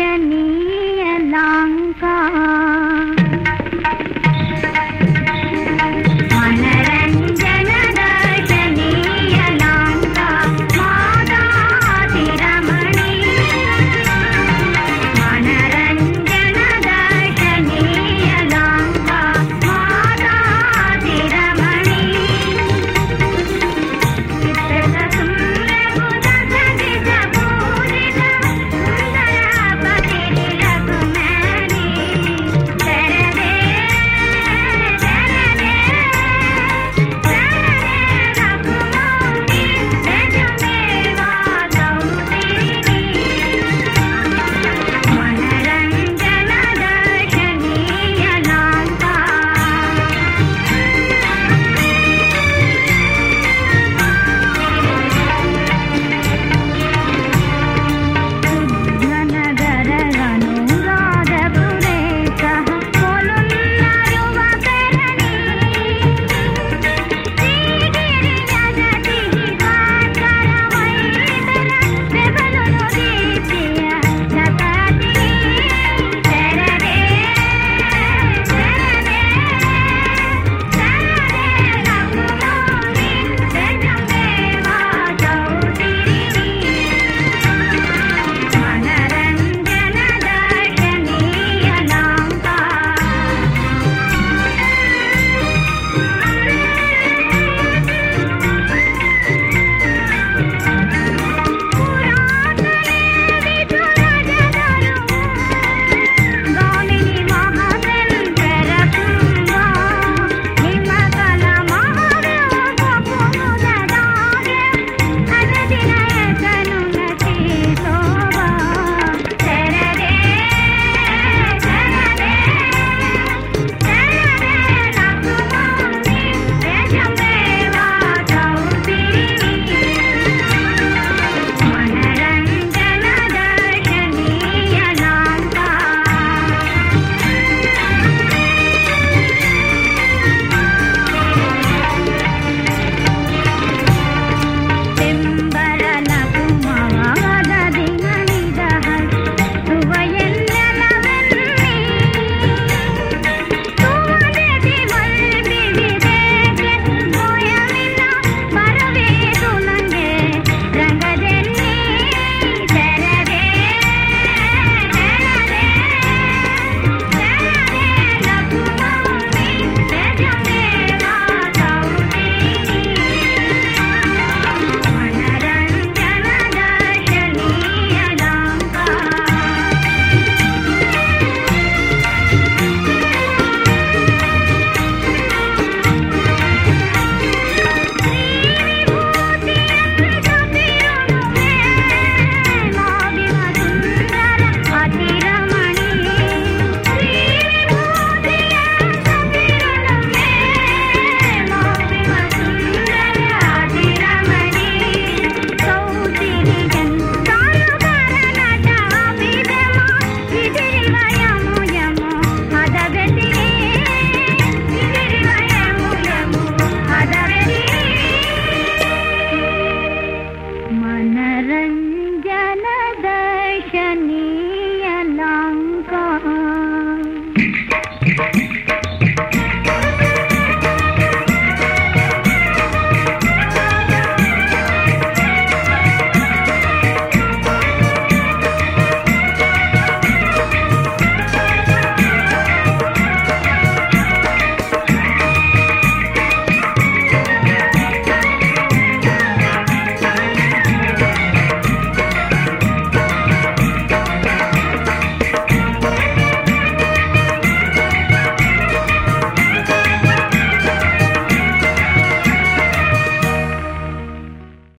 ಜನಿ